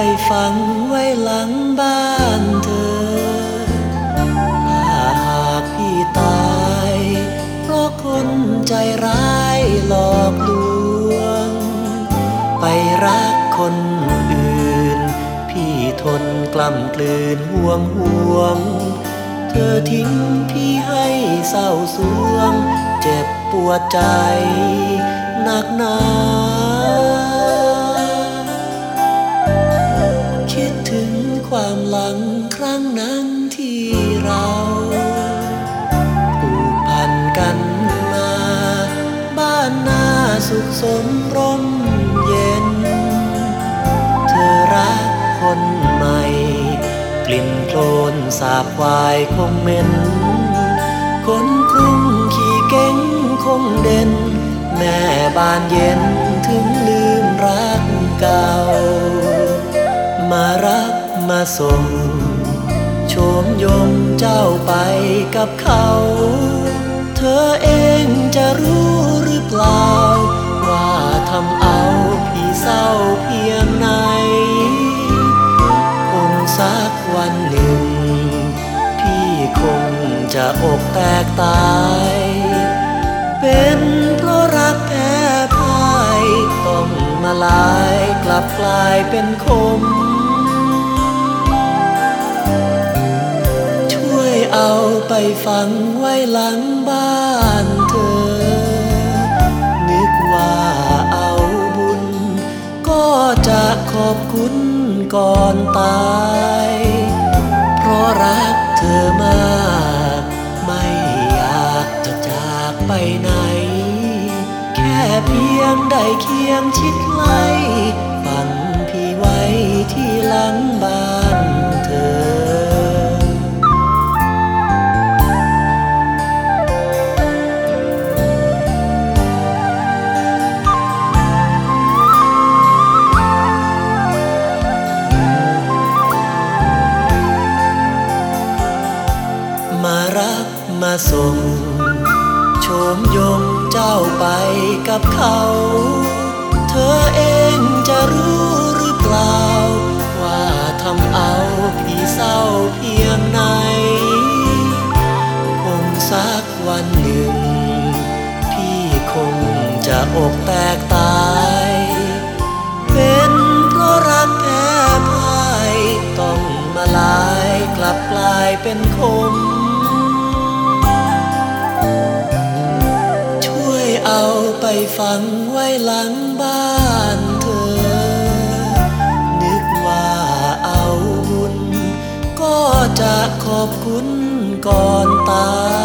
ไปฝังไว้หลังบ้านเธอ ถ้าหากพี่ตาย เพราะคนใจร้ายหลอกลวง ไปรักคนอื่น พี่ทนกล้ำกลืนห่วงห่วง เธอทิ้งพี่ให้เศร้าสวง เจ็บปวดใจหนักหนา สมร่มเย็น เธอรักคนใหม่ กลิ่นโคลนสาบวายคงเหม็นคนกรุงขี่เก่งคงเด่น แม่บ้านเย็นถึงลืมรักเก่า มารับมาส่งโชมยมเจ้าไปกับเขา จะอกแตกตาย เป็นเพราะรักแพ้พ่ายต้องมาลายกลับกลายเป็นคม ช่วยเอาไปฝังไว้หลังบ้านเธอ นึกว่าเอาบุญ ก็จะขอบคุณก่อนตาย เพราะรักเธอมาก ไปไหน แค่เพียงได้เคียงชิดไล่ฝังพี่ไว้ที่หลังบ้านเธอ มารับมาส่ง ชมยมเจ้าไปกับเขา เธอเองจะรู้หรือเปล่า ว่าทำเอาพี่เศร้าเพียงไหนคงสักวันหนึ่ง พี่คงจะอกแตกตา ไปฝังไว้หลังบ้านเธอ นึกว่าเอาบุญ ก็จะขอบคุณก่อนตาย